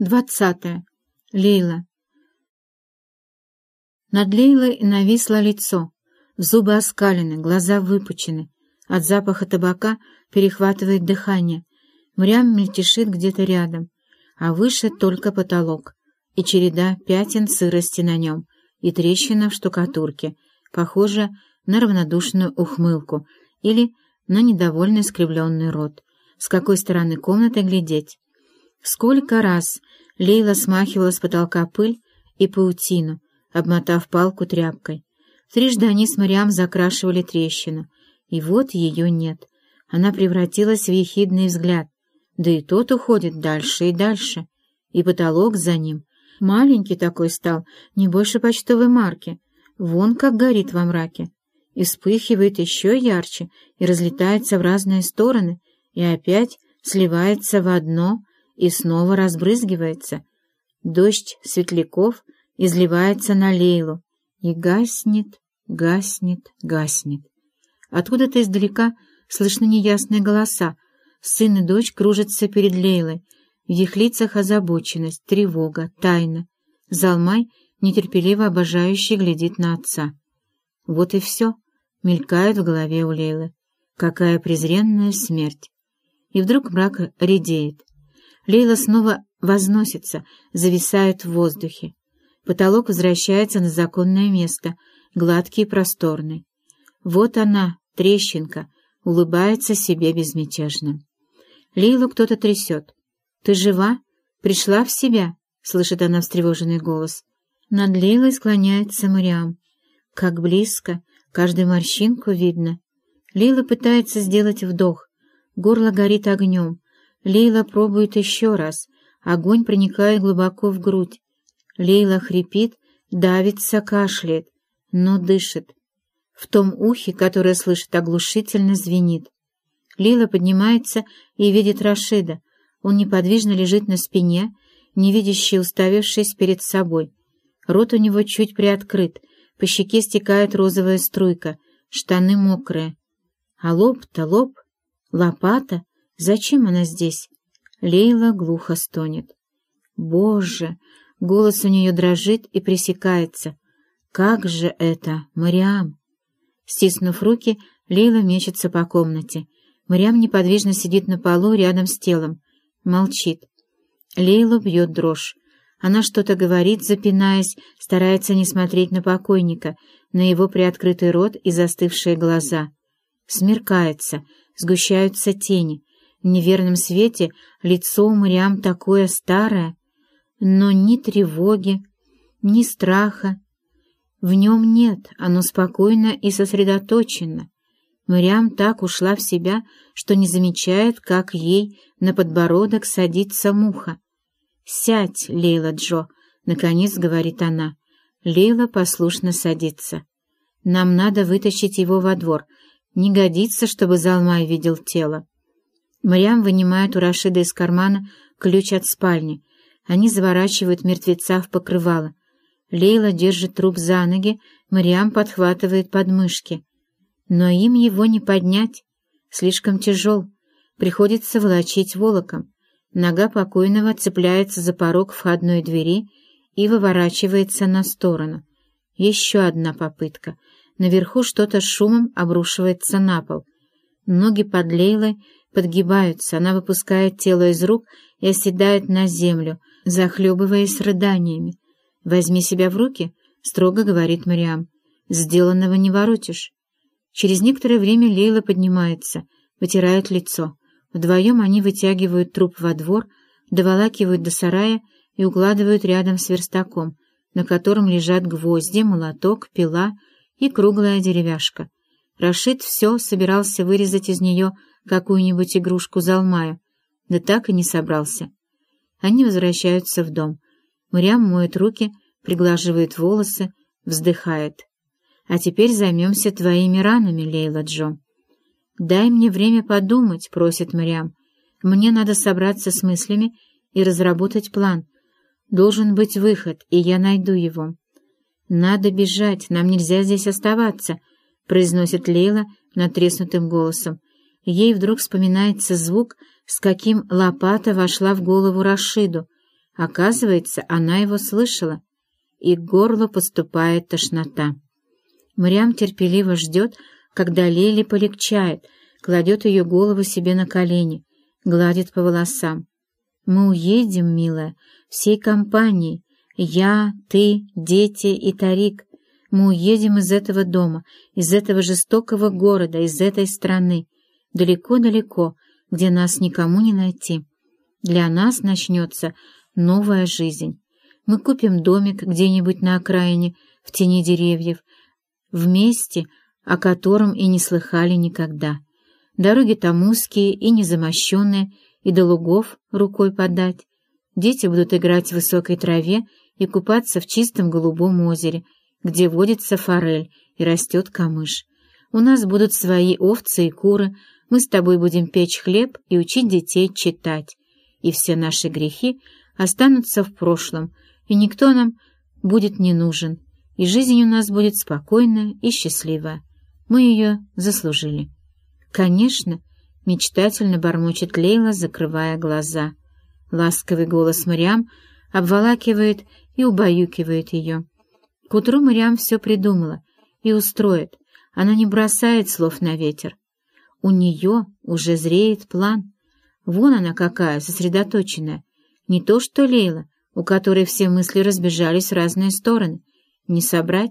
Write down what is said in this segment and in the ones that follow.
Двадцатое. Лейла. Над Лейлой нависло лицо, зубы оскалены, глаза выпучены. От запаха табака перехватывает дыхание. Мрям мельтешит где-то рядом, а выше только потолок и череда пятен сырости на нем и трещина в штукатурке, похожа на равнодушную ухмылку или на недовольный скривленный рот. С какой стороны комнаты глядеть? Сколько раз Лейла смахивала с потолка пыль и паутину, обмотав палку тряпкой. Трижды они с Мариам закрашивали трещину, и вот ее нет. Она превратилась в ехидный взгляд, да и тот уходит дальше и дальше, и потолок за ним. Маленький такой стал, не больше почтовой марки, вон как горит во мраке. И вспыхивает еще ярче и разлетается в разные стороны, и опять сливается в одно — и снова разбрызгивается. Дождь светляков изливается на Лейлу и гаснет, гаснет, гаснет. Откуда-то издалека слышны неясные голоса. Сын и дочь кружатся перед Лейлой. В их лицах озабоченность, тревога, тайна. Залмай, нетерпеливо обожающий, глядит на отца. Вот и все, мелькает в голове у Лейлы. Какая презренная смерть! И вдруг мрак редеет. Лейла снова возносится, зависает в воздухе. Потолок возвращается на законное место, гладкий и просторный. Вот она, трещинка, улыбается себе безмятежно. Лейлу кто-то трясет. «Ты жива? Пришла в себя?» — слышит она встревоженный голос. Над Лейлой склоняется Мариам. Как близко, каждую морщинку видно. Лейла пытается сделать вдох. Горло горит огнем. Лейла пробует еще раз. Огонь проникает глубоко в грудь. Лейла хрипит, давится, кашляет, но дышит. В том ухе, которое слышит, оглушительно звенит. Лейла поднимается и видит Рашида. Он неподвижно лежит на спине, невидящий, уставившись перед собой. Рот у него чуть приоткрыт, по щеке стекает розовая струйка, штаны мокрые. А лоб-то лоб, лопата — Зачем она здесь? Лейла глухо стонет. Боже! Голос у нее дрожит и пресекается. Как же это, Мариам? Стиснув руки, Лейла мечется по комнате. Мариам неподвижно сидит на полу рядом с телом. Молчит. Лейлу бьет дрожь. Она что-то говорит, запинаясь, старается не смотреть на покойника, на его приоткрытый рот и застывшие глаза. Смеркается, сгущаются тени — в неверном свете лицо у Мариам такое старое, но ни тревоги, ни страха. В нем нет, оно спокойно и сосредоточено. Мариам так ушла в себя, что не замечает, как ей на подбородок садится муха. «Сядь, Лейла Джо», — наконец говорит она. Лейла послушно садится. «Нам надо вытащить его во двор. Не годится, чтобы Залмай видел тело». Мариам вынимает у Рашида из кармана ключ от спальни. Они заворачивают мертвеца в покрывало. Лейла держит труп за ноги, Мариам подхватывает подмышки. Но им его не поднять. Слишком тяжел. Приходится волочить волоком. Нога покойного цепляется за порог входной двери и выворачивается на сторону. Еще одна попытка. Наверху что-то с шумом обрушивается на пол. Ноги под Лейлой подгибаются, она выпускает тело из рук и оседает на землю, захлебываясь рыданиями. «Возьми себя в руки», — строго говорит Мариам. «Сделанного не воротишь». Через некоторое время Лейла поднимается, вытирает лицо. Вдвоем они вытягивают труп во двор, доволакивают до сарая и укладывают рядом с верстаком, на котором лежат гвозди, молоток, пила и круглая деревяшка. Рашид все собирался вырезать из нее какую-нибудь игрушку Залмаю, да так и не собрался. Они возвращаются в дом. Мурям моет руки, приглаживает волосы, вздыхает. «А теперь займемся твоими ранами, Лейла Джо». «Дай мне время подумать», — просит Мариам. «Мне надо собраться с мыслями и разработать план. Должен быть выход, и я найду его». «Надо бежать, нам нельзя здесь оставаться», — произносит Лейла натреснутым голосом. Ей вдруг вспоминается звук, с каким лопата вошла в голову Рашиду. Оказывается, она его слышала, и к горлу поступает тошнота. Мрям терпеливо ждет, когда Лили полегчает, кладет ее голову себе на колени, гладит по волосам. «Мы уедем, милая, всей компанией. Я, ты, дети и Тарик. Мы уедем из этого дома, из этого жестокого города, из этой страны. Далеко-далеко, где нас никому не найти. Для нас начнется новая жизнь. Мы купим домик где-нибудь на окраине, в тени деревьев, в месте, о котором и не слыхали никогда. Дороги там узкие и незамощенные, и до лугов рукой подать. Дети будут играть в высокой траве и купаться в чистом голубом озере, где водится форель и растет камыш. У нас будут свои овцы и куры, мы с тобой будем печь хлеб и учить детей читать. И все наши грехи останутся в прошлом, и никто нам будет не нужен, и жизнь у нас будет спокойная и счастливая. Мы ее заслужили. Конечно, мечтательно бормочет Лейла, закрывая глаза. Ласковый голос Мариам обволакивает и убаюкивает ее. К утру Мариам все придумала и устроит. Она не бросает слов на ветер. У нее уже зреет план. Вон она какая, сосредоточенная. Не то что Лейла, у которой все мысли разбежались в разные стороны. Не собрать.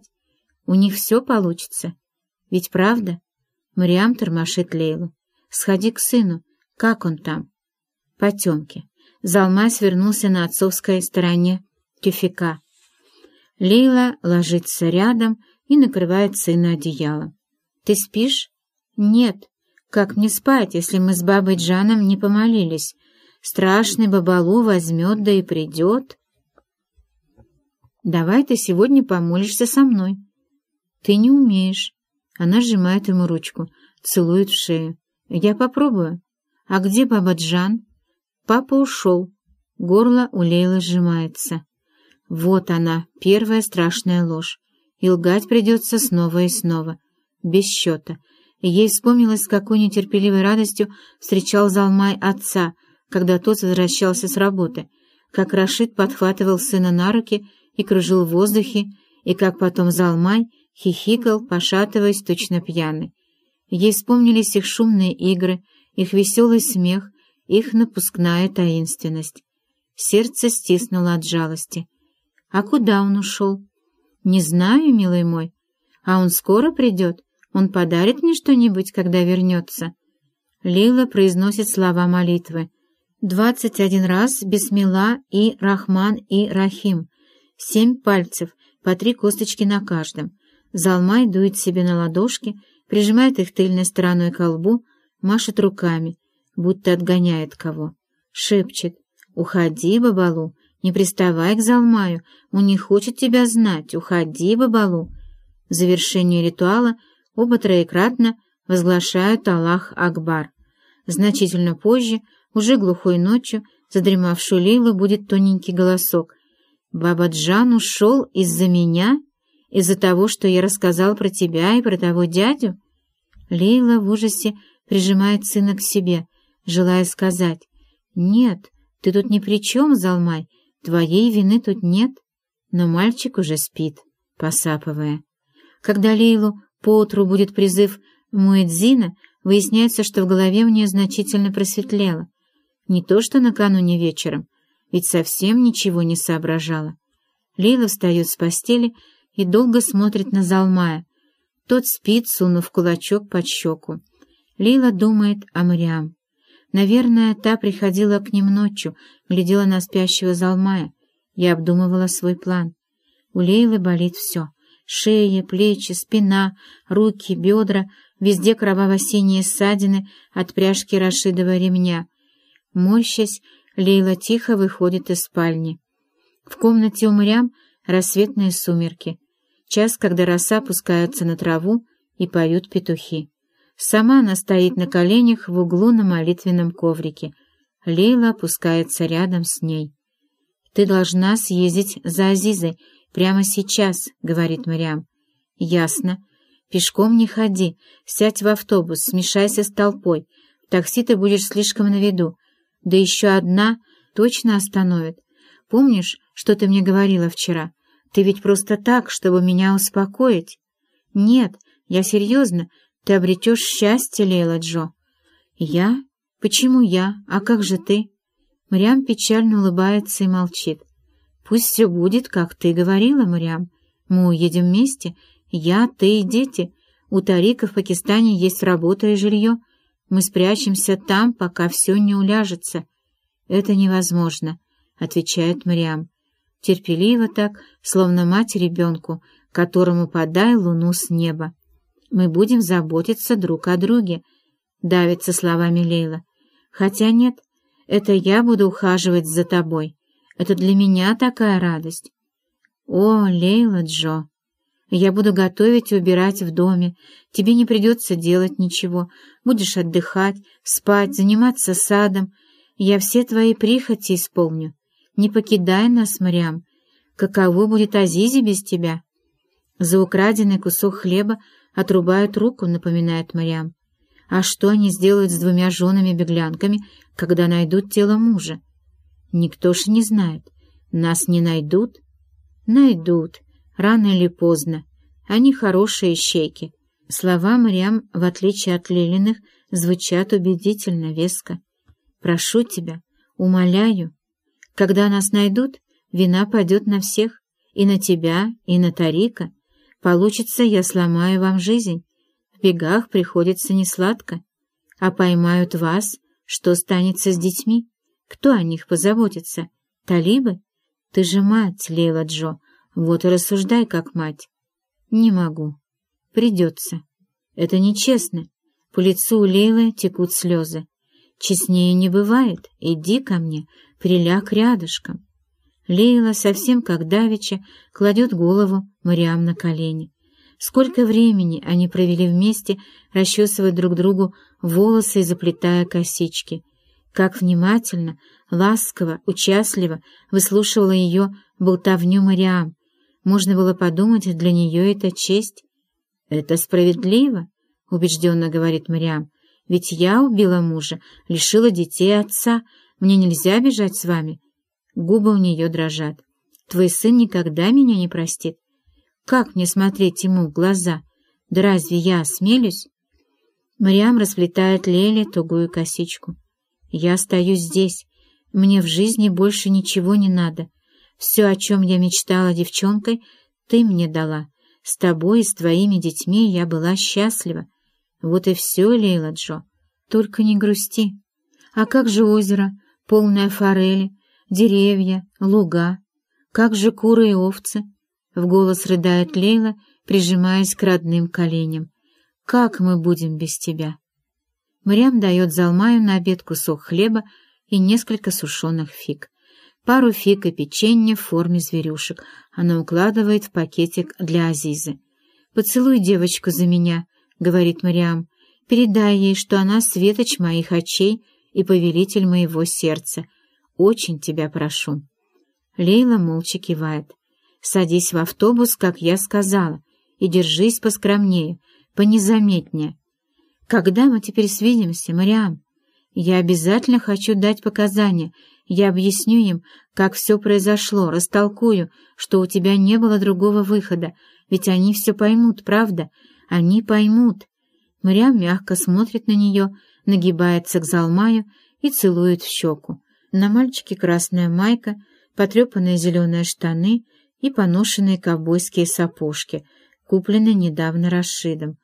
У них все получится. Ведь правда? Мариам тормошит Лейлу. Сходи к сыну. Как он там? Потемки. Залмай свернулся на отцовской стороне тюфика. Лейла ложится рядом и накрывает сына одеялом. «Ты спишь?» «Нет. Как мне спать, если мы с бабой Джаном не помолились? Страшный бабалу возьмет, да и придет». «Давай ты сегодня помолишься со мной». «Ты не умеешь». Она сжимает ему ручку, целует в шею. «Я попробую». «А где баба Джан?» «Папа ушел». Горло у Лейлы сжимается. Вот она, первая страшная ложь. И лгать придется снова и снова, без счета. Ей вспомнилось, с какой нетерпеливой радостью встречал Залмай отца, когда тот возвращался с работы, как Рашид подхватывал сына на руки и кружил в воздухе, и как потом Залмай хихикал, пошатываясь, точно пьяный. Ей вспомнились их шумные игры, их веселый смех, их напускная таинственность. Сердце стиснуло от жалости. А куда он ушел? Не знаю, милый мой. А он скоро придет? Он подарит мне что-нибудь, когда вернется? Лила произносит слова молитвы. Двадцать один раз Бисмилла и Рахман и Рахим. Семь пальцев, по три косточки на каждом. Залмай дует себе на ладошки, прижимает их тыльной стороной к лбу, машет руками, будто отгоняет кого. Шепчет «Уходи, Бабалу, не приставай к Залмаю, он не хочет тебя знать. Уходи, Бабалу. В завершении ритуала оба троекратно возглашают Аллах Акбар. Значительно позже, уже глухой ночью, задремавшую Лейлу будет тоненький голосок. «Баба Джан ушел из-за меня? Из-за того, что я рассказал про тебя и про того дядю?» Лейла в ужасе прижимает сына к себе, желая сказать «Нет, ты тут ни при чем, Залмай, Твоей вины тут нет, но мальчик уже спит, посапывая. Когда Лейлу поутру будет призыв Муэдзина, выясняется, что в голове у нее значительно просветлело. Не то что накануне вечером, ведь совсем ничего не соображала. Лейла встает с постели и долго смотрит на Залмая. Тот спит, сунув кулачок под щеку. Лейла думает о Мариам. Наверное, та приходила к ним ночью, глядела на спящего Залмая и обдумывала свой план. У Лейлы болит все — шея, плечи, спина, руки, бедра, везде кроваво-синие ссадины от пряжки Рашидова ремня. Морщась, Лейла тихо выходит из спальни. В комнате у Мрям рассветные сумерки, час, когда роса опускается на траву и поют петухи. Сама она стоит на коленях в углу на молитвенном коврике. Лейла опускается рядом с ней. «Ты должна съездить за Азизой прямо сейчас», — говорит Мариам. «Ясно. Пешком не ходи. Сядь в автобус, смешайся с толпой. В такси ты будешь слишком на виду. Да еще одна точно остановит. Помнишь, что ты мне говорила вчера? Ты ведь просто так, чтобы меня успокоить? Нет, я серьезно. Ты обретешь счастье, Лейла Джо. Я? Почему я? А как же ты? Мариам печально улыбается и молчит. Пусть все будет, как ты говорила, Мариам. Мы уедем вместе. Я, ты и дети. У Тарика в Пакистане есть работа и жилье. Мы спрячемся там, пока все не уляжется. Это невозможно, — отвечает Мариам. Терпеливо так, словно мать ребенку, которому подай луну с неба. Мы будем заботиться друг о друге, — давится словами Лейла. Хотя нет, это я буду ухаживать за тобой. Это для меня такая радость. О, Лейла Джо, я буду готовить и убирать в доме. Тебе не придется делать ничего. Будешь отдыхать, спать, заниматься садом. Я все твои прихоти исполню. Не покидай нас, Мариам. Каково будет Азизи без тебя? За украденный кусок хлеба отрубают руку, напоминает Мариам. А что они сделают с двумя женами-беглянками, когда найдут тело мужа? Никто ж не знает. Нас не найдут? Найдут, рано или поздно. Они хорошие щеки. Слова Мариам, в отличие от Лилиных, звучат убедительно, веско. «Прошу тебя, умоляю. Когда нас найдут, вина пойдет на всех, и на тебя, и на Тарика. Получится, я сломаю вам жизнь. В бегах приходится несладко. А поймают вас, что станется с детьми? Кто о них позаботится? Талибы? Ты же мать, Лейла Джо, вот и рассуждай как мать. Не могу. Придется. Это нечестно. По лицу Лейлы текут слезы. Честнее не бывает. Иди ко мне, приляг рядышком. Лейла, совсем как давеча, кладет голову Мариам на колени. Сколько времени они провели вместе, расчесывая друг другу волосы и заплетая косички. Как внимательно, ласково, участливо выслушивала ее болтовню Мариам. Можно было подумать, для нее это честь. «Это справедливо», — убежденно говорит Мариам. «Ведь я убила мужа, лишила детей отца. Мне нельзя бежать с вами. Губы у нее дрожат. Твой сын никогда меня не простит. Как мне смотреть ему в глаза? Да разве я осмелюсь? Мариам расплетает Леле тугую косичку. Я остаюсь здесь. Мне в жизни больше ничего не надо. Все, о чем я мечтала девчонкой, ты мне дала. С тобой и с твоими детьми я была счастлива. Вот и все, Лейла Джо. Только не грусти. А как же озеро, полное форели, деревья, луга? Как же куры и овцы? В голос рыдает Лейла, прижимаясь к родным коленям. Как мы будем без тебя? Мариам дает Залмаю на обед кусок хлеба и несколько сушеных фиг. Пару фиг и печенье в форме зверюшек она укладывает в пакетик для Азизы. «Поцелуй девочку за меня», — говорит Мариам. «Передай ей, что она светоч моих очей и повелитель моего сердца. Очень тебя прошу». Лейла молча кивает. «Садись в автобус, как я сказала, и держись поскромнее, понезаметнее. Когда мы теперь свидимся, Мариам? Я обязательно хочу дать показания. Я объясню им, как все произошло, растолкую, что у тебя не было другого выхода, ведь они все поймут, правда? Они поймут. Мариам мягко смотрит на нее, нагибается к Залмаю и целует в щеку. На мальчике красная майка, потрепанные зеленые штаны и поношенные ковбойские сапожки, купленные недавно Рашидом.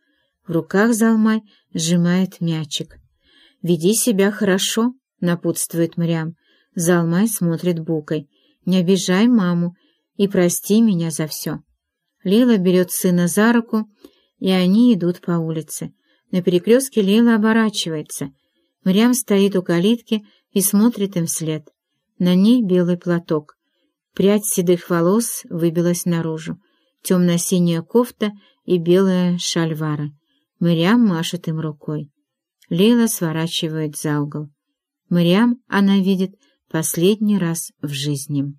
В руках Залмай сжимает мячик. «Веди себя хорошо», — напутствует Мариам. Залмай смотрит букой. «Не обижай маму и прости меня за все». Лила берет сына за руку, и они идут по улице. На перекрестке Лила оборачивается. Мариам стоит у калитки и смотрит им вслед. На ней белый платок. Прядь седых волос выбилась наружу. Темно-синяя кофта и белая шальвара. Мариам машет им рукой. Лейла сворачивает за угол. Мариам она видит последний раз в жизни.